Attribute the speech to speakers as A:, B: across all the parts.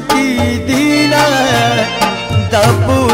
A: की दिला दबू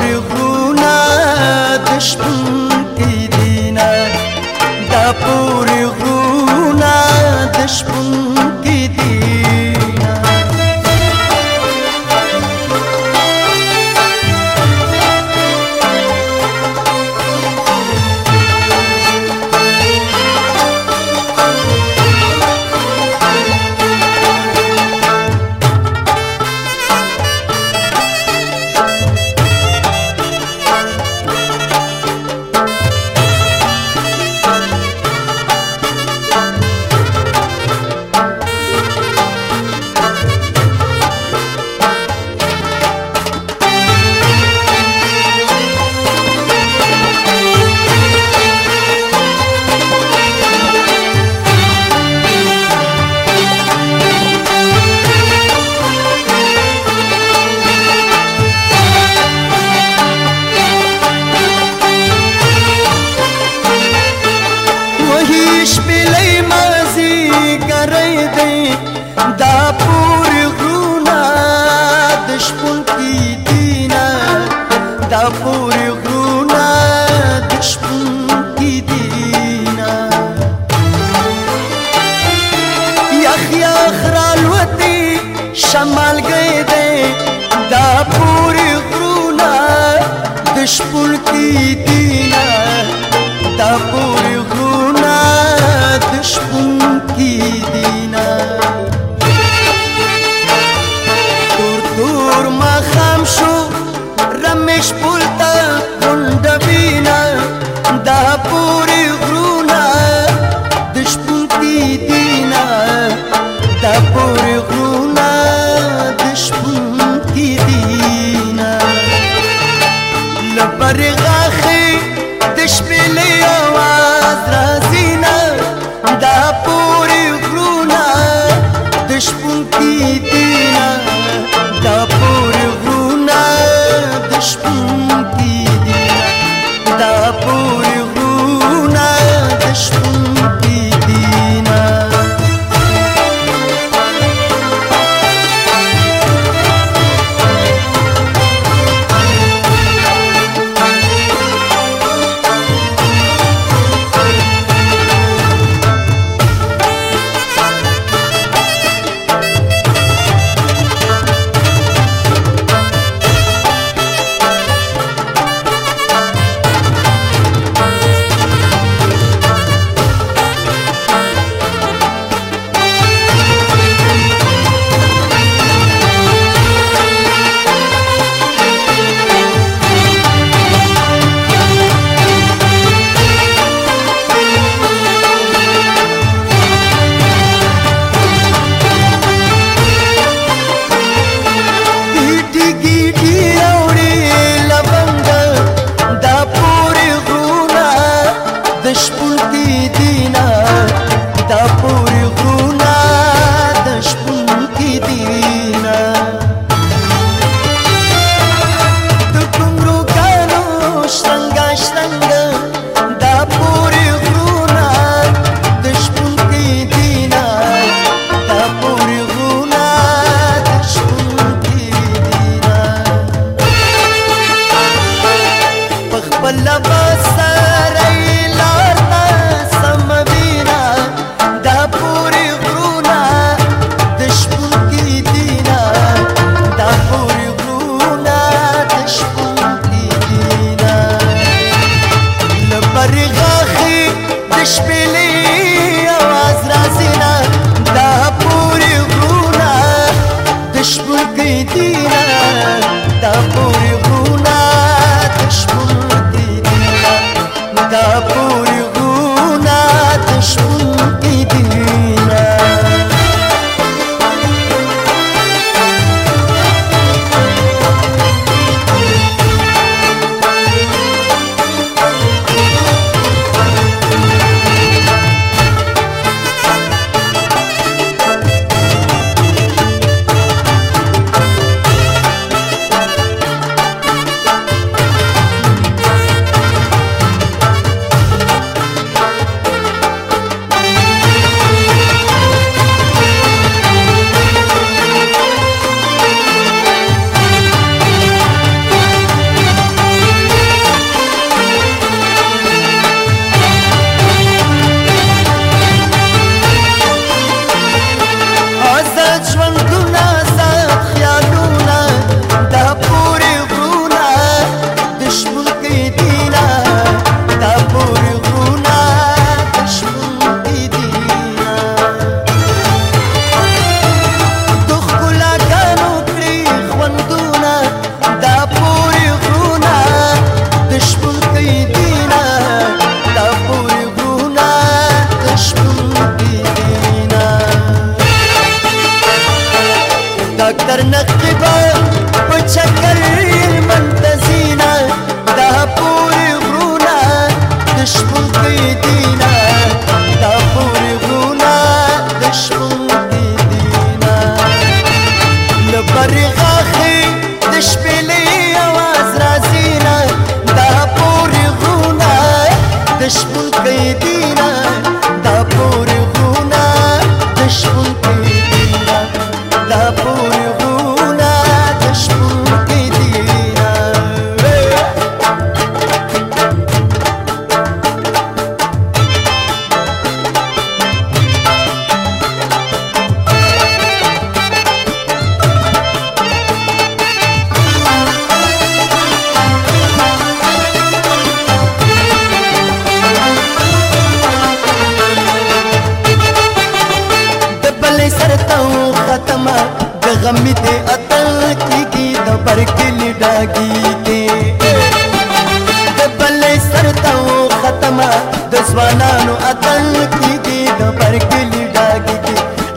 A: د ځوانانو اتل کیږي د برکلی ډاګي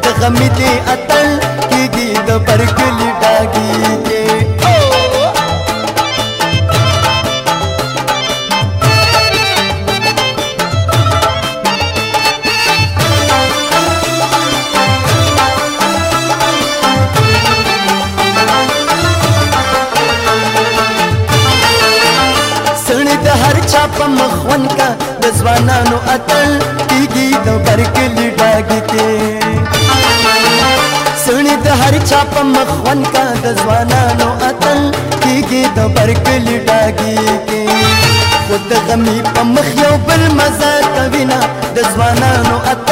A: د غمې دې اتل کیږي د برکلی ډاګي هر چا په مخون کا ځوانانو اتل کیږي د برکلی ډاګ کې سړی د هر چا په مخون کا د ځوانانو اتل کیږي د برکلی ډاګ کې خود غمی په مخ یو بل مزه کوي نه د ځوانانو اتل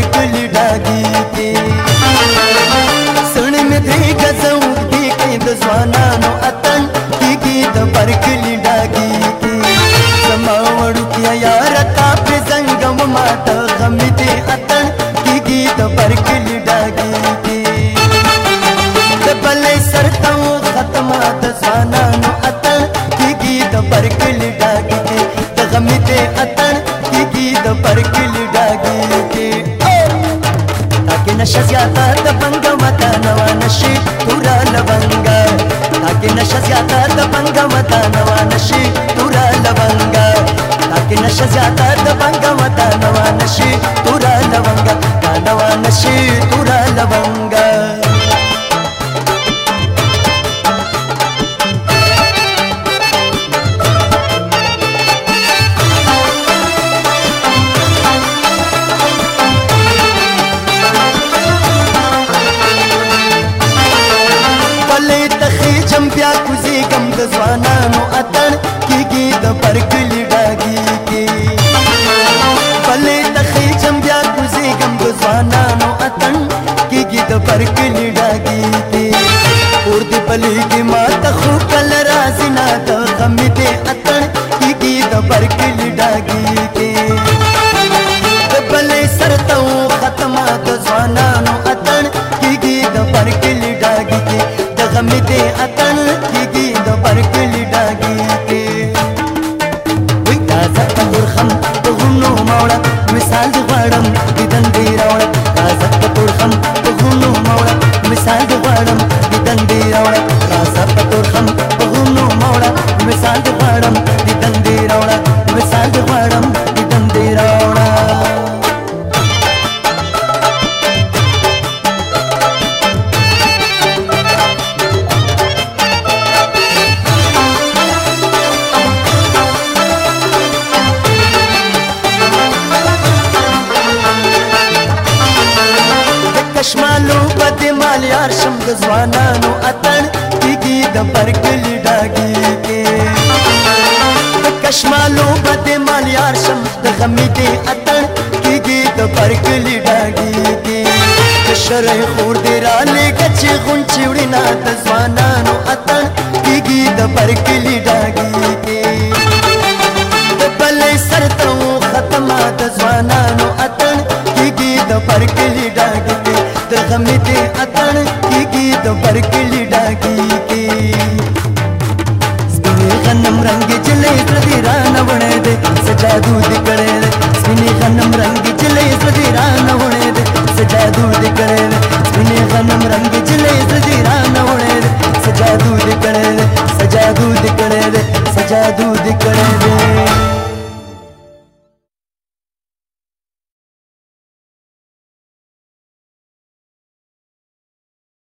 A: ټول کلی ډاګي دي سړی مې دی غزو دی کې د ځوانانو اتل کیږي د پر کلی ډاګي دي زما وړوکیا یار تا په څنګه ما ته غم دې اتل کیږي د پر کلی ډاګي دي د بلې سرته ختمه د ځوانانو اتل کیږي د پر کلی ډاګي دي د غم دې اتل کیږي د پر کلی نش زیاته د پنګ متا نو نشي تورا لونګا تاکي نش زیاته د پنګ متا نو نشي تورا لونګا تاکي نش زیاته د پنګ متا نو نشي تورا لونګا هر کلی ډاګيږي پور دی بلیږي ما ته خو کل راځي نه د غم دې اتړ کیږي د بر کلی ډاګيږي د بلې سر ته ختمه د ځوانانو اتړ کیږي د بر کلی ډاګيږي د غم دې اتړ کیږي د بر کلی ډاګيږي وې تازه تنور خم په غنو موړه مثال غړم دیدن دی راوړم مې دې اتړ کېږي د برکلي ډاګېږي د شرۍ خور دې رالېږه چې غونچې وړې نه د ځوانانو اتړ کېږي د برکلي ډاګېږي د بلې سر ته ختمه د ځوانانو اتړ کېږي د برکلي ډاګېږي د غمې دې اتړ کېږي د برکلي ډاګېږي غنم رنگ جلې پر دې رانه وړې دې سجادو دې स्पिने गनम रंग जिले सजीरा न होने दे सजा दूध करे स्पिने गनम रंग जिले सजीरा न होने दे सजा दूध करे सजा दूध करे सजा दूध करे